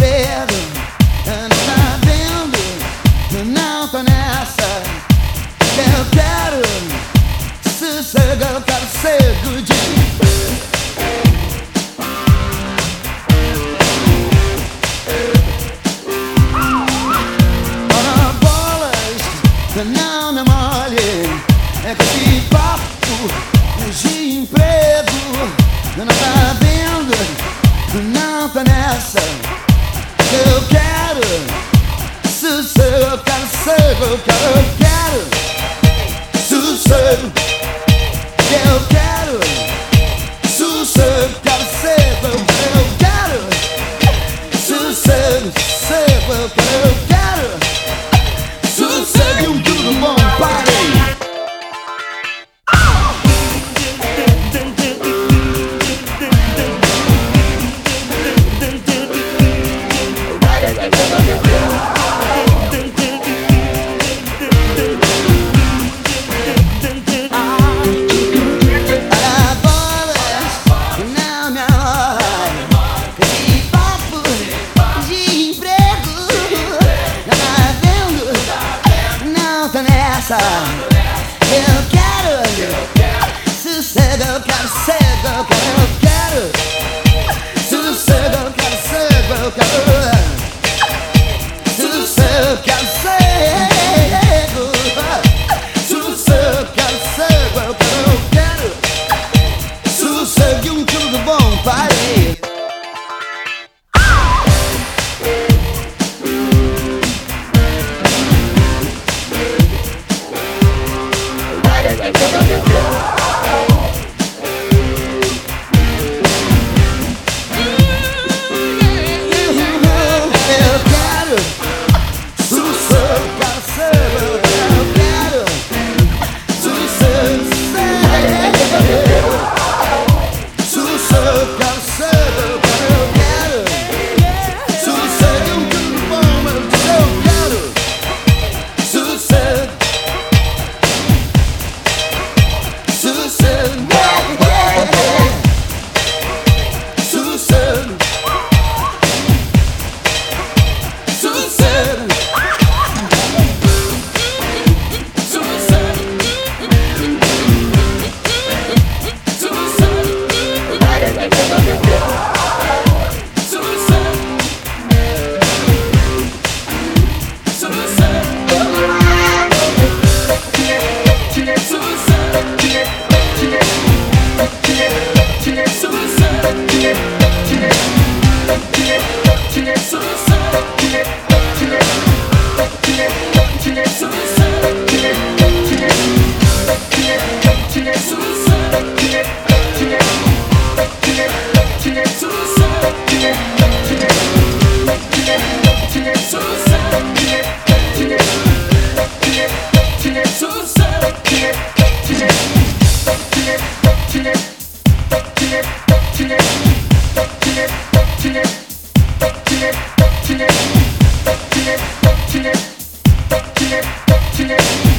cedo Não tá vendo, não tô nessa. Eu quero sossego, o quero cego de Não me molhe É que esse papo de emprego Não tá vendo Não tá nessa. Several garden Several garden Several casa. Eu quero, eu quero. sossego, eu quero, sossego, eu quero. Thank you.